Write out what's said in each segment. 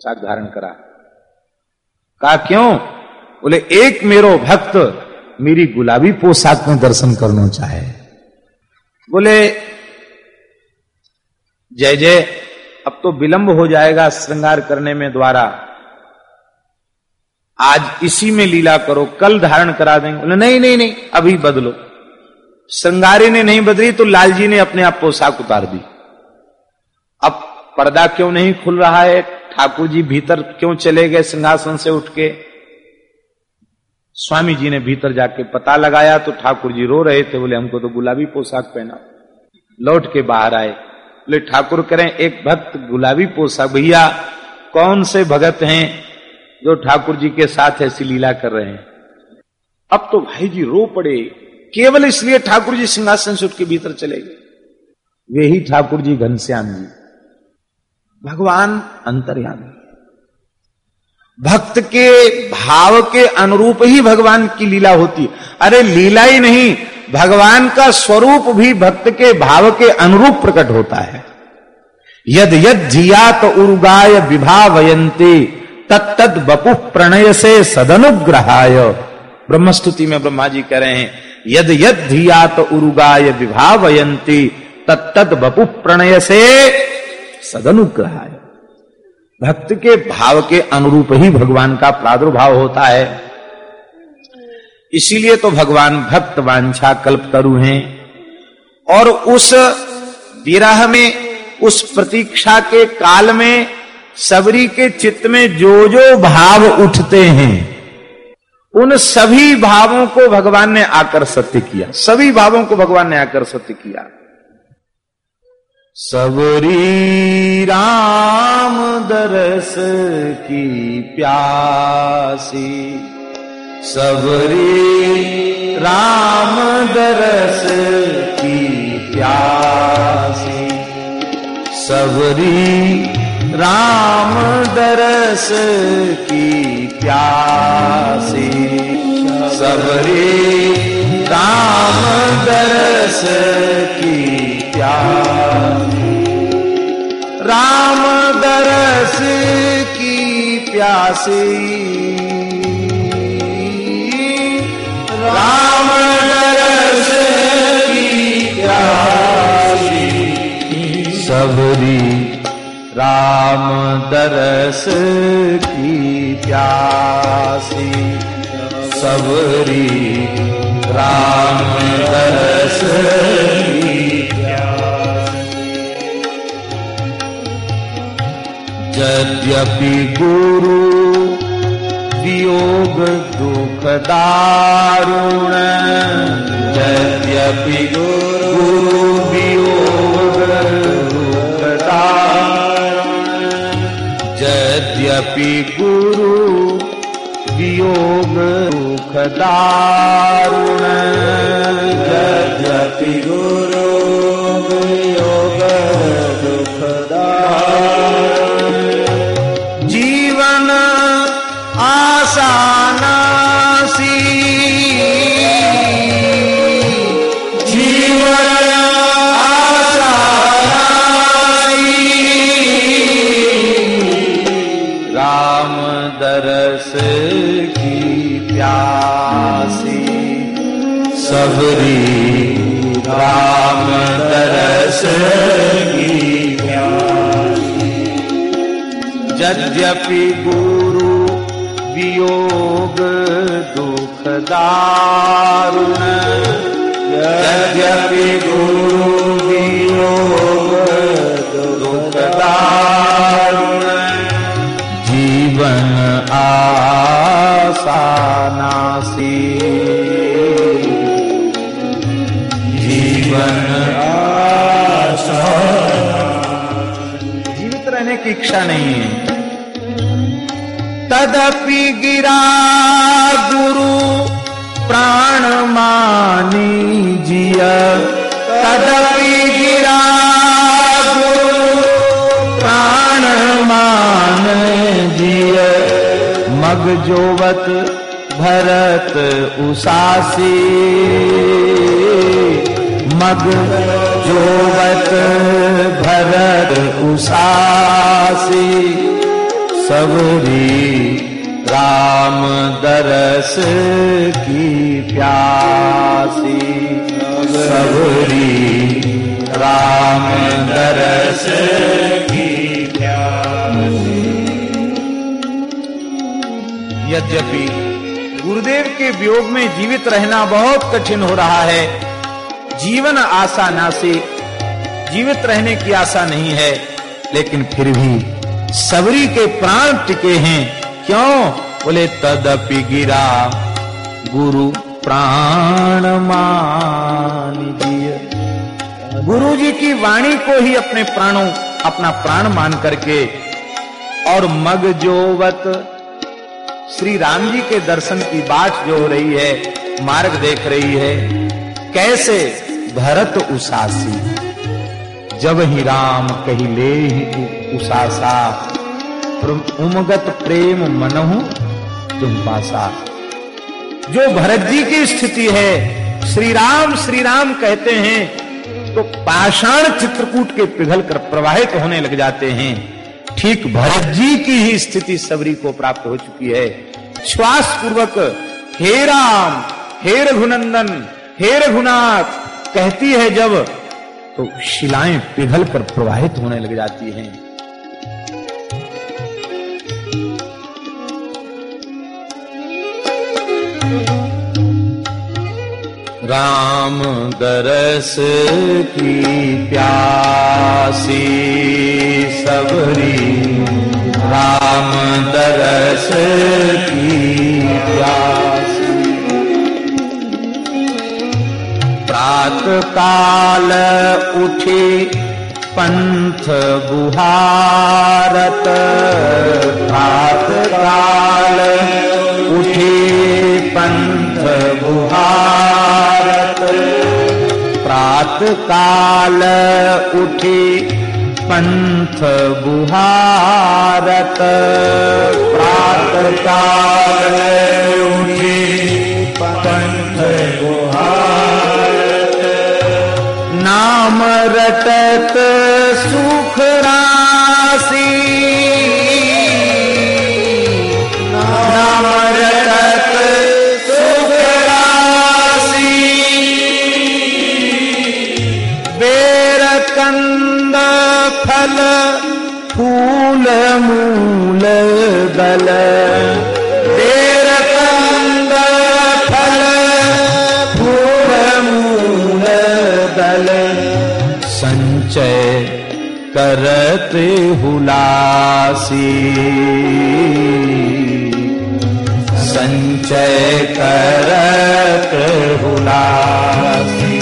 पोशाक धारण करा। कहा, क्यों? बोले, एक मेरो भक्त मेरी गुलाबी पोशाक में दर्शन करना चाहे। बोले, जय जय, अब तो विलंब हो जाएगा श्रृंगार करने में द्वारा। आज इसी में लीला करो, कल धारण करा देंगे। बोले, नहीं नहीं नहीं, अभी बदलो। श्रृंगारी ने नहीं बदली तो लालजी ने अपने आप पोशाक उतार दी। अब पर्दा क्यों नहीं खुल रहा है? ठाकुर जी भीतर क्यों चले गए सिंहासन से उठ के स्वामी जी ने भीतर जाके पता लगाया तो ठाकुर जी रो रहे थे, बोले, हमको तो गुलाबी पोशाक पहना लौट के बाहर आए। बोले, ठाकुर करें, एक भक्त गुलाबी पोशाक, भैया, कौन से भगत हैं जो ठाकुर जी के साथ ऐसी लीला कर रहे हैं? अब तो भाई जी रो पड़े। केवल इसलिए ठाकुर जी सिंहासन से उठ के भीतर चले गए। वे ही ठाकुर जी घनश्याम जी। भगवान अंतर्यामी। भक्त के भाव के अनुरूप ही भगवान की लीला होती अरे लीला ही नहीं, भगवान का स्वरूप भी भक्त के भाव के अनुरूप प्रकट होता है। यद यद तो उर्गाय विभावयंते तत्तद बपु प्रणय से सदनुग्रहाय। ब्रह्मस्तुति में ब्रह्मा जी कह रहे हैं, यद यद धिया तो उर्गाय विभावयंती तत्तद बपु प्रणय से सदनुग्रहाय भक्त के भाव के अनुरूप ही भगवान का प्रादुर्भाव होता है। इसीलिए तो भगवान भक्त वांछा कल्प तरु हैं और उस विरह में, उस प्रतीक्षा के काल में, सबरी के चित्त में जो जो भाव उठते हैं, उन सभी भावों को भगवान ने आकर सत्य किया। सभी भावों को भगवान ने आकर सत्य किया। सबरी राम दरस की प्यासी। सबरी राम दरस की प्यासी। सबरी राम दरस की प्यासी। सबरी राम दरस की प्यासी। राम दरस की प्यासी। राम दरस की प्यासी। सबरी राम दरस की प्यासी। सबरी राम दरस की यद्यपि गुरु वियोग दुख दारुण यद्यपि गुरु वियोग यद्यपि गुरु वियोग दुख यद्यपि गुरु वियोग दुख दारुण यद्यपि गुरु वियोग दुखदारुण जीवन आसानासी इच्छा नहीं है। तदपि गिरा गुरु प्राण मानी जिया। तदपि गिरा गुरु प्राण मान जिय। मग जोवत भरत उसासी। मग जोवत भरत उसासी, सबरी राम दरस की प्यासी। सबरी राम दरस की प्यासी। यद्यपि गुरुदेव के वियोग में जीवित रहना बहुत कठिन हो रहा है जीवन आशा ना से, जीवित रहने की आशा नहीं है, लेकिन फिर भी सबरी के प्राण टिके हैं। क्यों? बोले, तदपि गिरा गुरु प्राण मान गुरु जी की वाणी को ही अपने प्राणों, अपना प्राण मान करके, और मग जोवत, श्री राम जी के दर्शन की बात जो हो रही है, मार्ग देख रही है। कैसे भरत उसासी। जब ही राम कही ले ही उसासा उमगत प्रेम मनहु तुम पासा। जो भरत जी की स्थिति है, श्री राम श्री राम कहते हैं तो पाषाण चित्रकूट के पिघल कर प्रवाहित होने लग जाते हैं। ठीक भरत जी की ही स्थिति सबरी को प्राप्त हो चुकी है। श्वास पूर्वक हे राम, हे रघुनंदन, हे रघुनाथ कहती है जब तो शिलाएँ पिघल कर प्रवाहित होने लग जाती हैं। राम दरस की प्यासी सबरी, राम दरस की प्यासी। प्रात काल उठे पंथ गुहारत। प्रात काल उठे पंथ गुहारत। प्रात काल उठे पंथ गुहारत। प्रात काल उठे पंथ बुहारत नाम रटत सुख करत हुलासी संचय करत हुलासी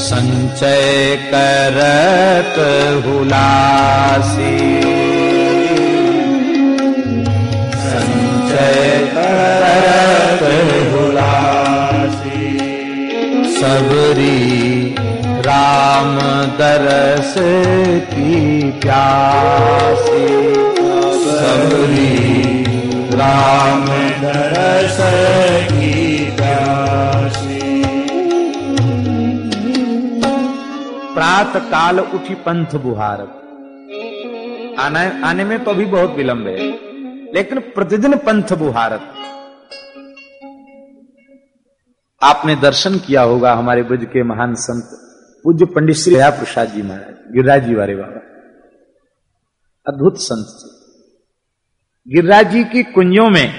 संचय करत हुलासी संचय करत हुलासी सबरी राम दरस की प्यासी। सबरी राम दरस की प्यासी। प्रात काल उठी पंथ बुहारत आने आने में तो अभी बहुत विलंब है, लेकिन प्रतिदिन पंथ बुहारत आपने दर्शन किया होगा हमारे ब्रज के महान संत। पूज्य पंडित श्री दया प्रसाद जी महाराज, गिरिराज जी वाले बाबा। अद्भुत संत थे। गिरिराज जी की कुंजों में,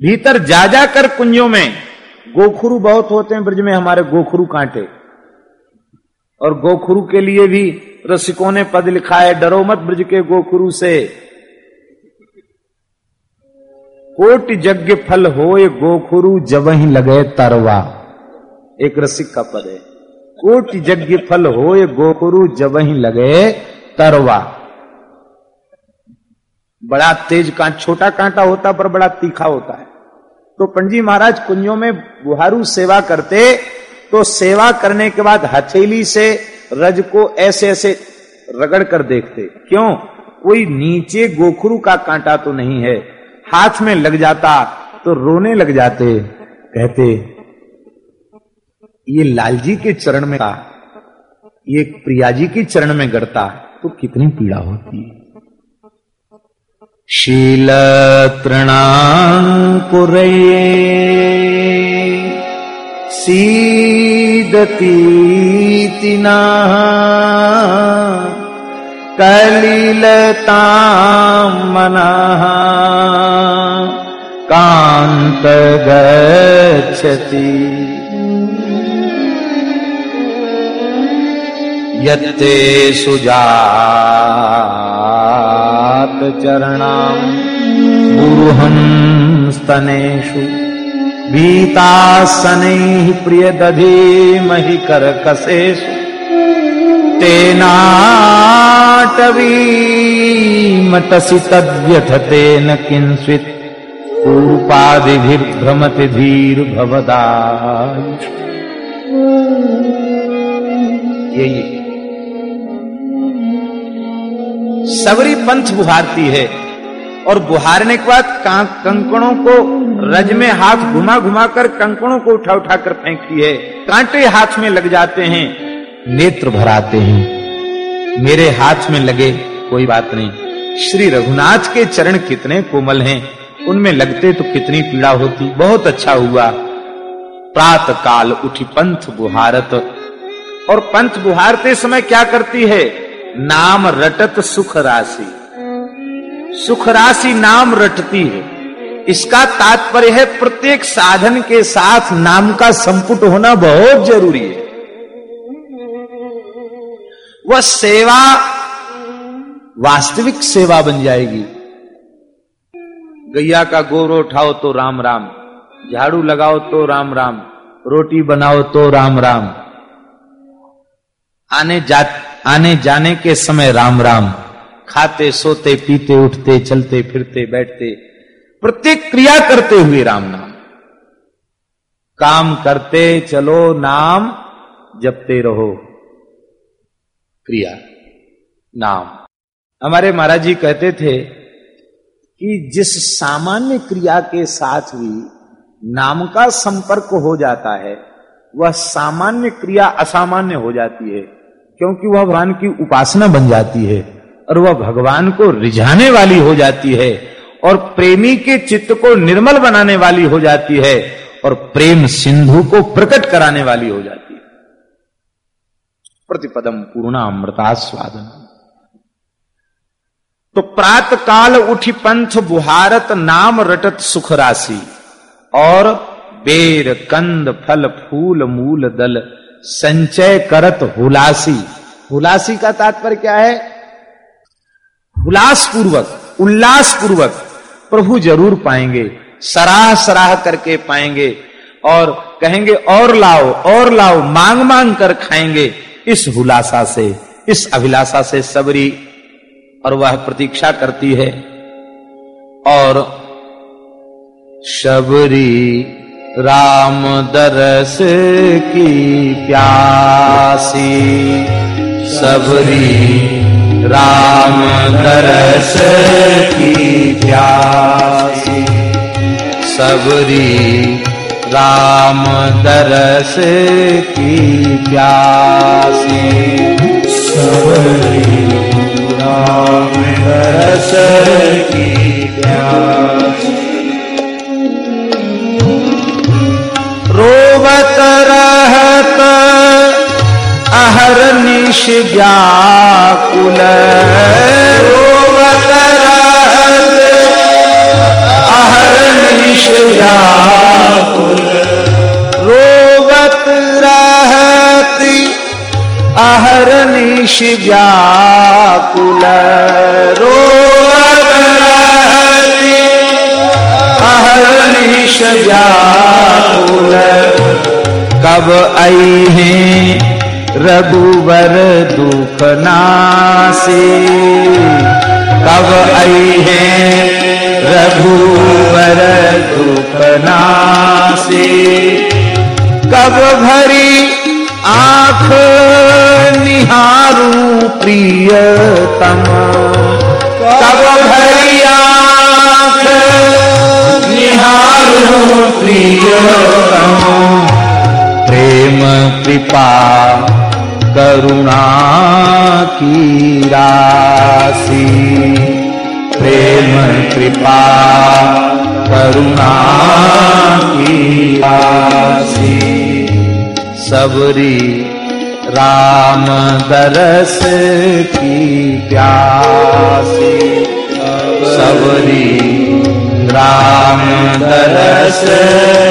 भीतर जा जाकर कुंजों में गोखुरु बहुत होते हैं, ब्रज में हमारे गोखुरु कांटे। और गोखुरु के लिए भी रसिकों ने पद लिखा है डरो मत ब्रज के गोखुरु से। कोट यज्ञ फल होए, गोखुरु जब ही लगे तरवा। एक रसिक का पद है। कोट यज्ञ फल होए गोखुरु जब ही लगे, तरवा। बड़ा तेज कांट छोटा कांटा होता, पर बड़ा तीखा होता है। तो पंजी महाराज, कुंजों में बुहारू सेवा करते तो सेवा करने के बाद हथेली से रज को ऐसे ऐसे रगड़ कर देखते। क्यों? कोई नीचे गोखरू का कांटा तो नहीं है। हाथ में लग जाता तो रोने लग जाते, कहते ये लालजी के चरण में था, ये प्रिया जी के चरण में गड़ता तो कितनी पीड़ा होती। है शील तृणाकुरे सीदतीतिना कलिलता मनः कांत गच्छति। यत्ते सुजात चरणाम बुरुहं स्तनेषु भीतासनैः प्रियदधीमहि करकसेषु तेनाटवीमटसि तद्व्यथतेन किंस्वित् पूर्पादिभिर्भ्रमति धीर्भवदायुष यही। सबरी पंथ बुहारती है। और बुहारने के बाद कंकड़ों को रज में हाथ घुमा घुमा कर कंकड़ों को उठा उठा कर फेंकती है। कांटे हाथ में लग जाते हैं, नेत्र भराते हैं। मेरे हाथ में लगे, कोई बात नहीं। श्री रघुनाथ के चरण कितने कोमल हैं। उनमें लगते तो कितनी पीड़ा होती। बहुत अच्छा हुआ। प्रात काल उठी पंथ बुहारत। और पंथ बुहारते समय क्या करती है? नाम रटत सुख राशि। सुख राशि नाम रटती है। इसका तात्पर्य है प्रत्येक साधन के साथ नाम का संपुट होना बहुत ज़रूरी है। वह सेवा, वास्तविक सेवा बन जाएगी। गैया का गोरो उठाओ तो राम राम, झाड़ू लगाओ तो राम राम, रोटी बनाओ तो राम राम। आने जा आने जाने के समय राम राम। खाते, सोते, पीते, उठते, चलते, फिरते, बैठते, प्रत्येक क्रिया करते हुए राम नाम। काम करते चलो नाम, जपते रहो क्रिया, नाम। हमारे महाराज जी कहते थे कि जिस सामान्य क्रिया के साथ भी नाम का संपर्क हो जाता है, वह सामान्य क्रिया असामान्य हो जाती है। क्योंकि वह भगवान की उपासना बन जाती है और वह भगवान को रिझाने वाली हो जाती है और प्रेमी के चित्त को निर्मल बनाने वाली हो जाती है और प्रेम सिंधु को प्रकट कराने वाली हो जाती है। प्रतिपदम पूर्णा अमृता स्वादन तो प्रात काल उठी पंथ बुहारत नाम रटत सुख राशि और बेर कंद फल फूल मूल दल संचय करत हुलासी। हुलासी का तात्पर्य क्या है? हुलास पूर्वक उल्लास पूर्वक प्रभु ज़रूर पाएँगे सराह सराह करके पाएँगे और कहेंगे, और लाओ और लाओ, मांग मांग कर खाएँगे इस हुलासा से, इस अभिलाषा से सबरी। और वह प्रतीक्षा करती है, और शबरी राम दरस की प्यासी, सबरी राम दरस की प्यासी, सबरी राम दरस की प्यासी, सबरी राम दरस की प्यासी। निश व्याकुल रोवत रहत अहर निश व्याकुल। रोवत रहती अहर निश व्याकुल। कब आई है रघुवर दुख नासे कब आई है रघुवर दुख नासे। कब भरी आँख निहारू प्रियतम कब भरी आँख निहारू प्रियतम। प्रेम, कृपा करुणा की राशि प्रेम, कृपा करुणा की राशि सबरी राम दरस की प्यासी। सबरी राम दरस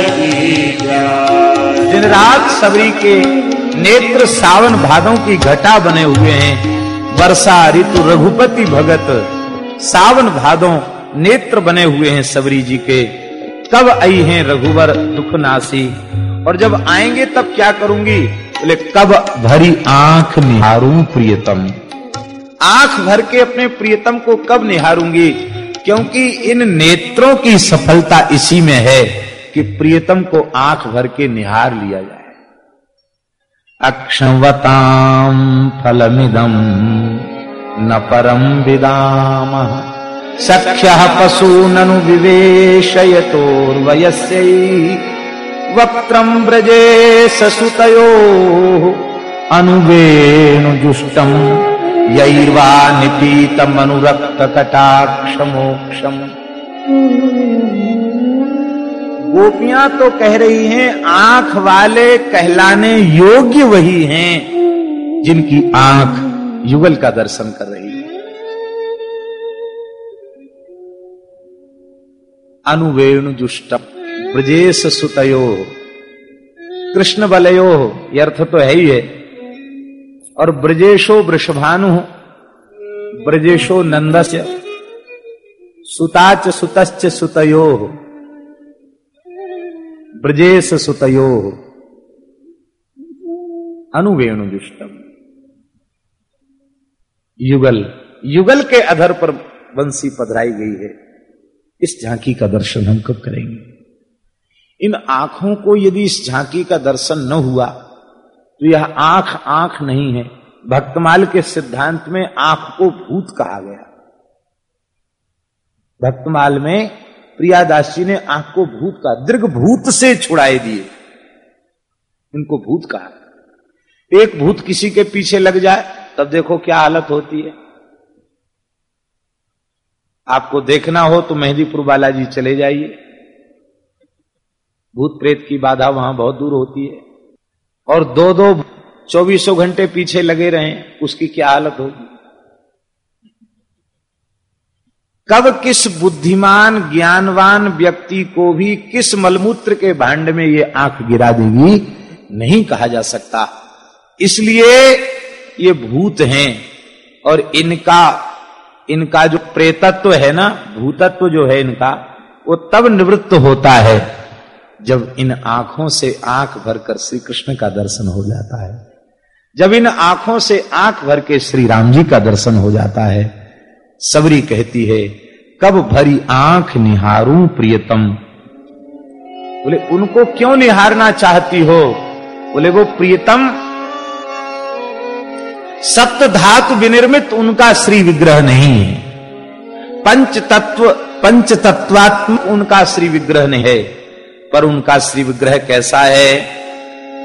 की प्यासी। दिन रात सबरी के नेत्र सावन भादों की घटा बने हुए हैं। वर्षा ऋतु रघुपति भगत, सावन भादों नेत्र बने हुए हैं सबरी जी के। कब आई हैं रघुवर दुख नासी और जब आएँगे तब क्या करूँगी? बोले, कब भरी आँख निहारू प्रियतम। आँख भर के अपने प्रियतम को कब निहारूँगी? क्योंकि इन नेत्रों की सफलता इसी में है कि प्रियतम को आँख भर के निहार लिया जाए। अक्षवताम फलमिदम न परम विदाम। सख्य पशूननु विवेशयतोर्वयस्य वक्त्रम ब्रजे ससुतयो अनुवेणुजुष्टम यैर्वा निपीतम अनुरक्त कटाक्षमोक्षम गोपियाँ तो कह रही हैं, आँख वाले कहलाने योग्य वही हैं, जिनकी आँख युगल का दर्शन कर रही है। अनुवेणु जुष्टम, ब्रजेश सुतयो। कृष्ण बलयो, ये अर्थ तो है ही है। और ब्रजेशो वृषभानु, ब्रजेशो नंदस्य, सुताच सुतश्च सुतयो। ब्रजेश सुतयो। अनुवेणु जुष्टम युगल। युगल के अधर पर बंसी पधराई गई है। इस झांकी का दर्शन हम कब करेंगे? इन आँखों को यदि इस झांकी का दर्शन न हुआ तो यह आँख आँख नहीं है। भक्तमाल के सिद्धांत में आँख को भूत कहा गया। भक्तमाल में प्रियादास जी ने आँख को भूत का दीर्घ भूत से छुड़ाए दिए। इनको भूत कहा। एक भूत किसी के पीछे लग जाए, तब देखो क्या हालत होती है। आपको देखना हो तो मेहंदीपुर बालाजी चले जाइए। भूत प्रेत की बाधा वहाँ बहुत दूर होती है। और दो दो चौबीसों घंटे पीछे लगे रहे, उसकी क्या हालत होगी? कब किस बुद्धिमान, ज्ञानवान व्यक्ति को भी किस मलमूत्र के भांड में ये आँख गिरा देगी? नहीं कहा जा सकता। इसलिए ये भूत हैं और इनका इनका जो प्रेतत्व है ना, भूतत्व जो है इनका, वो तब निवृत्त होता है जब इन आँखों से आँख भरकर श्री कृष्ण का दर्शन हो जाता है। जब इन आँखों से आँख भर के श्री राम जी का दर्शन हो जाता है सबरी कहती है, कब भरी आँख निहारू प्रियतम? बोले, उनको क्यों निहारना चाहती हो? बोले, वो प्रियतम सप्त धातु विनिर्मित उनका श्री विग्रह नहीं है। पंच तत्व पंच तत्वात्म उनका श्री विग्रह नहीं है। पर उनका श्री विग्रह कैसा है?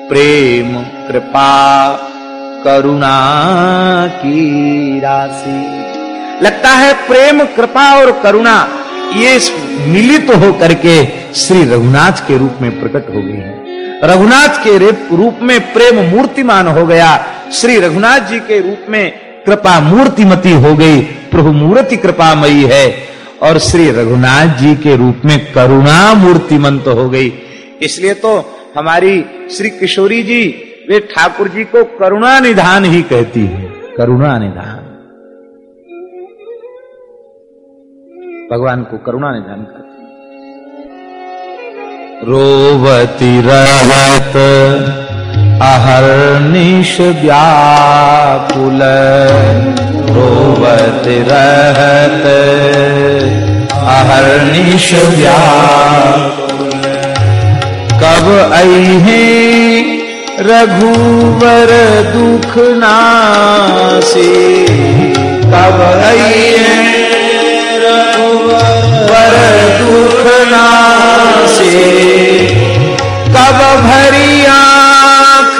प्रेम, कृपा, करुणा की राशि। लगता है प्रेम, कृपा और करुणा, ये मिलित तो हो करके श्री रघुनाथ के रूप में प्रकट हो गई है। रघुनाथ के रूप में प्रेम मूर्तिमान हो गया। श्री रघुनाथ जी के रूप में कृपा मूर्तिमती हो गई। प्रभु मूर्ति कृपामयी है। और श्री रघुनाथ जी के रूप में करुणा मूर्तिमंत हो गई। इसलिए तो हमारी श्री किशोरी जी, वे ठाकुर जी को करुणा निधान ही कहती है। करुणा निधान। भगवान को करुणा निधान करती रोवती रहत अहर्निश व्याकुल। रोवत रहत अहर्निश व्याकुल। कब आई है रघुवर दुख नासी, कब आई रघुवर दुख नासी कब भरी आँख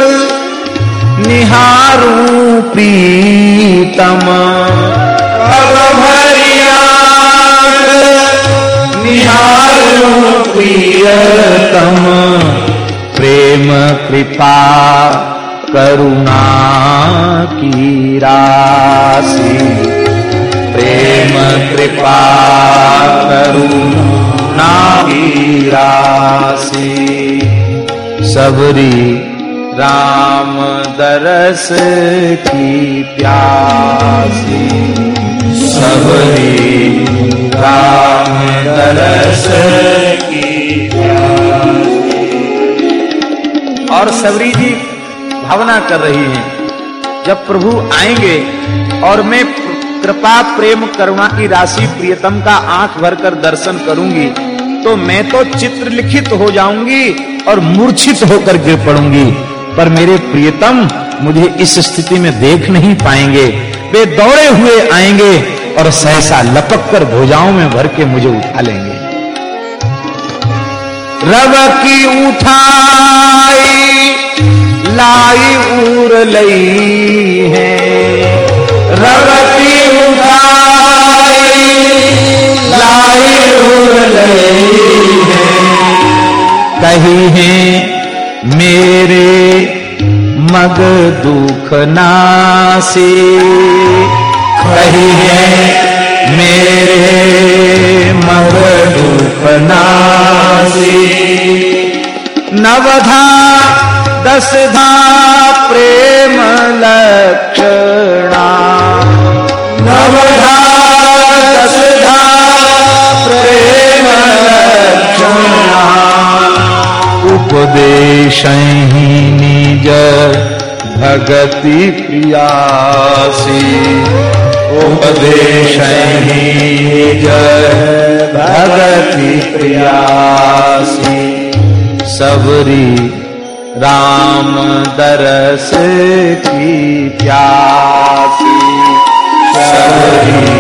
निहारू प्रीतम। अब भरिया निहारूं प्रियतम। प्रेम कृपा करुणा की राशि। कृपा करुणा राशि। सबरी राम दरस की प्यासी। सबरी राम दरस की और सबरी जी भावना कर रही हैं, जब प्रभु आएँगे और मैं कृपा, प्रेम, करुणा की राशि प्रियतम का आँख भरकर दर्शन करूँगी। तो मैं तो चित्र लिखित हो जाऊँगी और मूर्छित होकर गिर पड़ूँगी। पर मेरे प्रियतम मुझे इस स्थिति में देख नहीं पाएँगे। वे दौड़े हुए आएँगे और सहसा लपक कर भुजाओं में भर के मुझे उठा लेंगे। रव की उठाई, लाई उर लई है। रव कही है, मेरे मग दुख नासी। कही है, मेरे मग दुख नासी। नवधा दसधा प्रेम लक्षणा। नवधा उपदेश निज भगति प्रियासी। उपदेश निज भगति प्रियासी। सबरी राम दरस की प्यासी। सबरी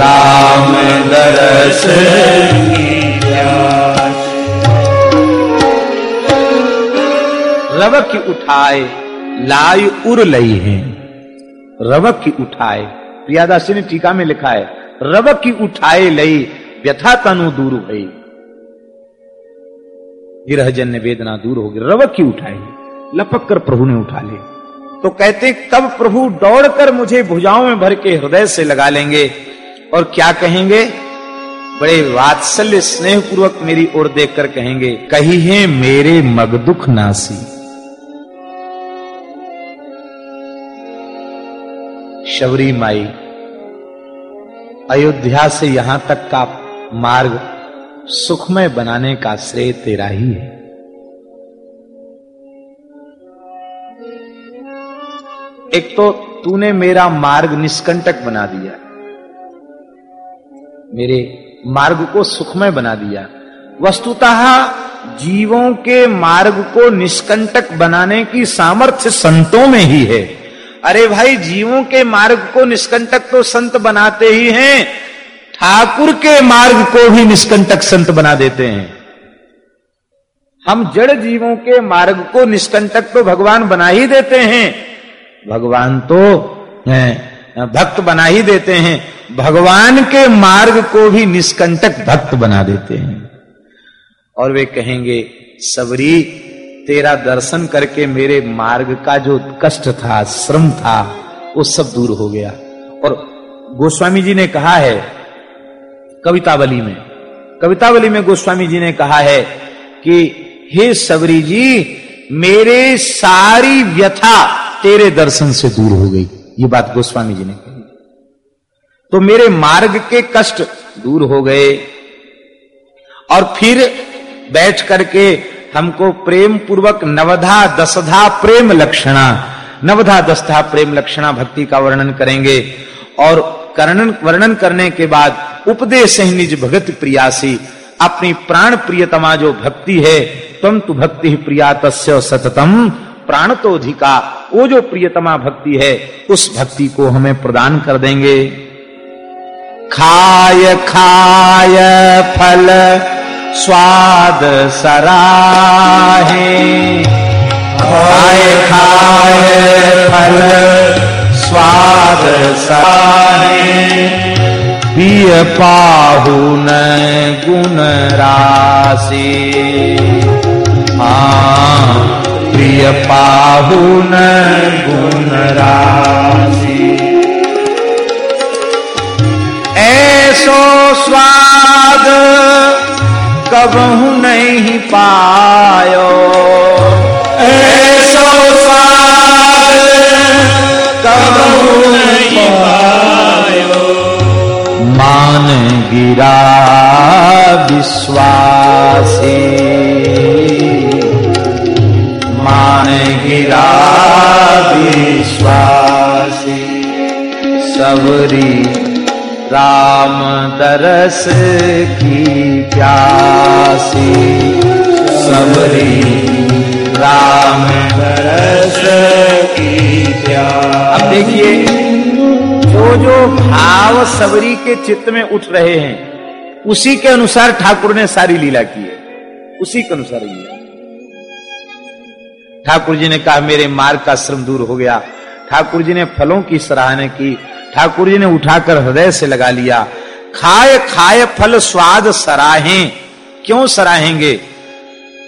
राम दरस की रवक की उठाए लाई उर लई है। रवक की उठाए, प्रियादासी ने टीका में लिखा है, रवक की उठाए लई व्यथा तनु दूर भई। गिरहजन्य वेदना दूर हो गई रवक की उठाई, लपक कर प्रभु ने उठा ली। तो कहते, तब प्रभु दौड़कर मुझे भुजाओं में भर के हृदय से लगा लेंगे, और क्या कहेंगे? बड़े वात्सल्य स्नेह पूर्वक मेरी ओर देखकर कहेंगे, कही है, मेरे मग दुख नासी। शबरी माई, अयोध्या से यहाँ तक का मार्ग सुखमय बनाने का श्रेय तेरा ही है। एक तो तूने मेरा मार्ग निष्कंटक बना दिया, मेरे मार्ग को सुखमय बना दिया, वस्तुतः जीवों के मार्ग को निष्कंटक बनाने की सामर्थ्य संतों में ही है। अरे भाई, जीवों के मार्ग को निष्कंटक तो संत बनाते ही हैं। ठाकुर के मार्ग को भी निष्कंटक संत बना देते हैं। हम जड़ जीवों के मार्ग को निष्कंटक तो भगवान बना ही देते हैं। भगवान तो भक्त बना ही देते हैं। भगवान के मार्ग को भी निष्कंटक भक्त बना देते हैं। और वे कहेंगे, सबरी तेरा दर्शन करके मेरे मार्ग का जो कष्ट था, श्रम था, वो सब दूर हो गया। और गोस्वामी जी ने कहा है, कवितावली में कवितावली में गोस्वामी जी ने कहा है कि, हे सबरी जी, मेरे सारी व्यथा तेरे दर्शन से दूर हो गई। ये बात गोस्वामी जी ने कही। तो मेरे मार्ग के कष्ट दूर हो गए, और फिर बैठ करके हमको प्रेम पूर्वक नवधा दसधा प्रेम लक्षणा, नवधा दसधा प्रेम लक्षणा भक्ति का वर्णन करेंगे। और कर्णन, वर्णन करने के बाद उपदेश निज भगत प्रियासी, अपनी प्राण प्रियतमा जो भक्ति है तम तु भक्ति प्रिया तस्य सततम प्राण तो अधिका वो जो प्रियतमा भक्ति है, उस भक्ति को हमें प्रदान कर देंगे। खाय खाय फल स्वाद सराहे। खाय खाय फल, स्वाद साहे पिय पाहुन गुण राशि। हाँ प्रिय पाहुन गुण राशि। ऐसो स्वाद कबहू नहीं पायो। ऐसो कबहू नहीं पायो। मान गिरा विश्वासी। मान गिरा विश्वासी। सबरी राम दरस की प्यासी। सबरी राम रस की प्यास। अब देखिए जो जो भाव सबरी के चित्त में उठ रहे हैं, उसी के अनुसार ठाकुर ने सारी लीला की है। उसी के अनुसार लीला। ठाकुर जी ने कहा, मेरे मार्ग का श्रम दूर हो गया। ठाकुर जी ने फलों की सराहना की ठाकुर जी ने उठाकर हृदय से लगा लिया, खाए खाए फल स्वाद सराहें। क्यों सराहेंगे?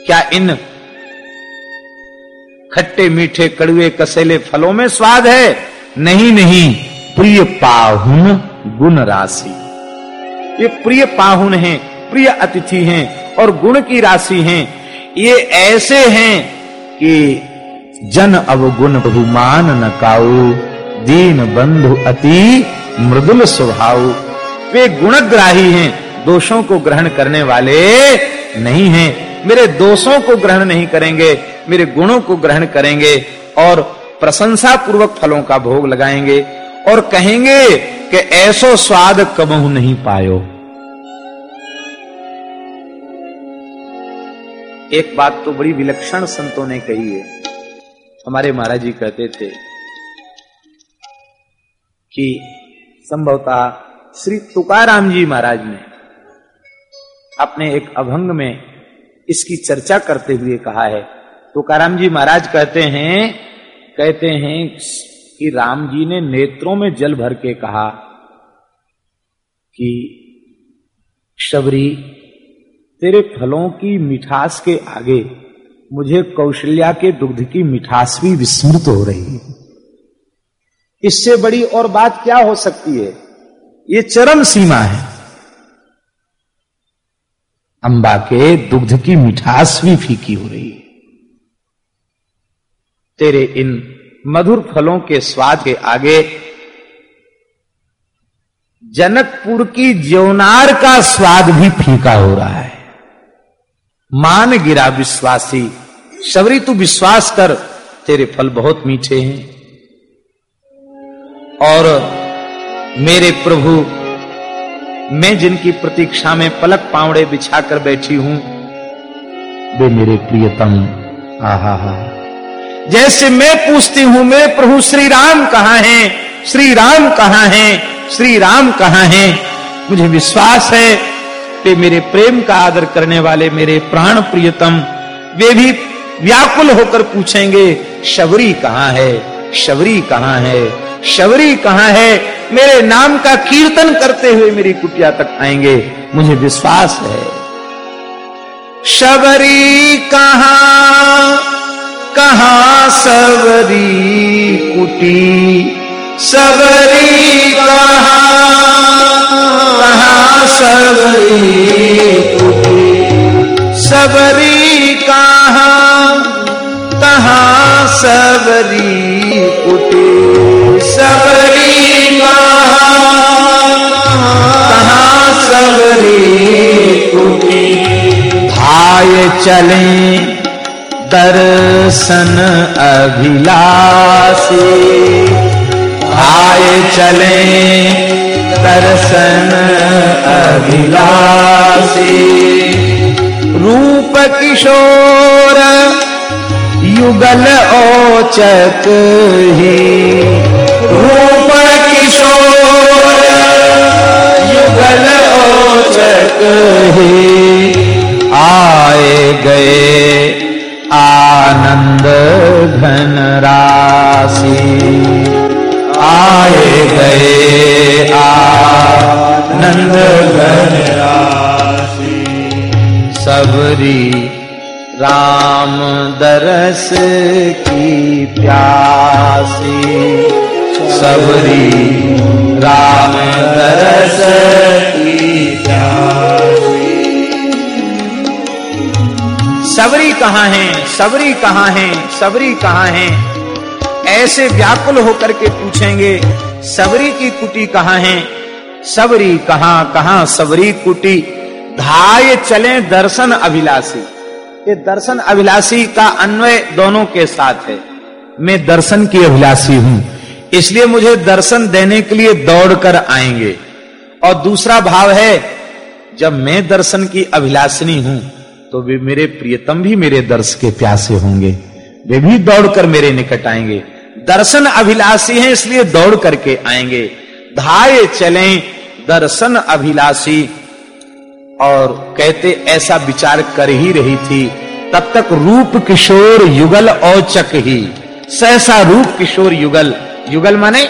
क्या इन खट्टे मीठे कड़वे कसेले फलों में स्वाद है? नहीं नहीं। प्रिय पाहुन, गुण राशि। ये प्रिय पाहुन हैं, प्रिय अतिथि हैं और गुण की राशि हैं। ये ऐसे हैं कि जन अवगुण बहुमान न काऊ। दीन बंधु अति मृदुल स्वभाव। वे गुणग्राही हैं, दोषों को ग्रहण करने वाले नहीं हैं। मेरे दोषों को ग्रहण नहीं करेंगे, मेरे गुणों को ग्रहण करेंगे और प्रशंसा पूर्वक फलों का भोग लगाएँगे और कहेंगे कि ऐसो स्वाद कबहू नहीं पायो। एक बात तो बड़ी विलक्षण संतों ने कही है। हमारे महाराज जी कहते थे कि संभवतः श्री तुकाराम जी महाराज ने अपने एक अभंग में इसकी चर्चा करते हुए कहा है। तुकाराम जी महाराज कहते हैं कहते हैं कि राम जी ने नेत्रों में जल भर के कहा कि शबरी तेरे फलों की मिठास के आगे मुझे कौशल्या के दुग्ध की मिठास भी विस्मृत हो रही है। इससे बड़ी और बात क्या हो सकती है? ये चरम सीमा है। अंबा के दुग्ध की मिठास भी फीकी हो रही है। तेरे इन मधुर फलों के स्वाद के आगे जनकपुर की ज्योनार का स्वाद भी फीका हो रहा है। मान गिरा विश्वासी, शबरी तू विश्वास कर, तेरे फल बहुत मीठे हैं। और मेरे प्रभु, मैं जिनकी प्रतीक्षा में पलक पावड़े बिछाकर बैठी हूँ, वे मेरे प्रियतम आहा हा जैसे मैं पूछती हूँ, मेरे प्रभु श्री राम कहाँ हैं? श्री राम कहाँ हैं? श्री राम कहाँ हैं? मुझे विश्वास है वे मेरे प्रेम का आदर करने वाले मेरे प्राण प्रियतम, वे भी व्याकुल होकर पूछेंगे, शबरी कहाँ है? शबरी कहाँ है? शबरी कहाँ है? मेरे नाम का कीर्तन करते हुए मेरी कुटिया तक आएँगे। मुझे विश्वास है। शबरी कहाँ? कहाँ सबरी कुटी? सबरी कहाँ? सबरी कुटी? सबरी कहाँ? सबरी भाई चले दर्शन अभिलाषी। आए चले दर्शन अभिलाषी। रूप किशोर, युगल औचक ही। रूप किशोर, युगल ओचक ही। आए गए आनंद घन राशि। आए गए आनंद घन राशि। सबरी राम दरस की प्यासी। सबरी राम दरस की प्यासी। सबरी कहाँ है? सबरी कहाँ है? सबरी कहाँ है? ऐसे व्याकुल होकर के पूछेंगे, सबरी की कुटी कहाँ है? सबरी कहाँ कहाँ सबरी कुटी? धाय चले दर्शन अभिलाषी। ये दर्शन अभिलाषी का अन्वय दोनों के साथ है। मैं दर्शन की अभिलाषी हूँ, इसलिए मुझे दर्शन देने के लिए दौड़कर आएँगे। और दूसरा भाव है, जब मैं दर्शन की अभिलाषिनी हूँ तो वे मेरे प्रियतम भी मेरे दर्श के प्यासे होंगे। वे भी दौड़कर मेरे निकट आएँगे। दर्शन अभिलाषी हैं, इसलिए दौड़ करके आएँगे। धाये चले, दर्शन अभिलाषी। और कहते, ऐसा विचार कर ही रही थी। तब तक रूप किशोर युगल औचक ही। सहसा रूप किशोर युगल। युगल माने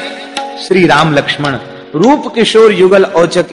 श्री राम लक्ष्मण। रूप किशोर युगल औचक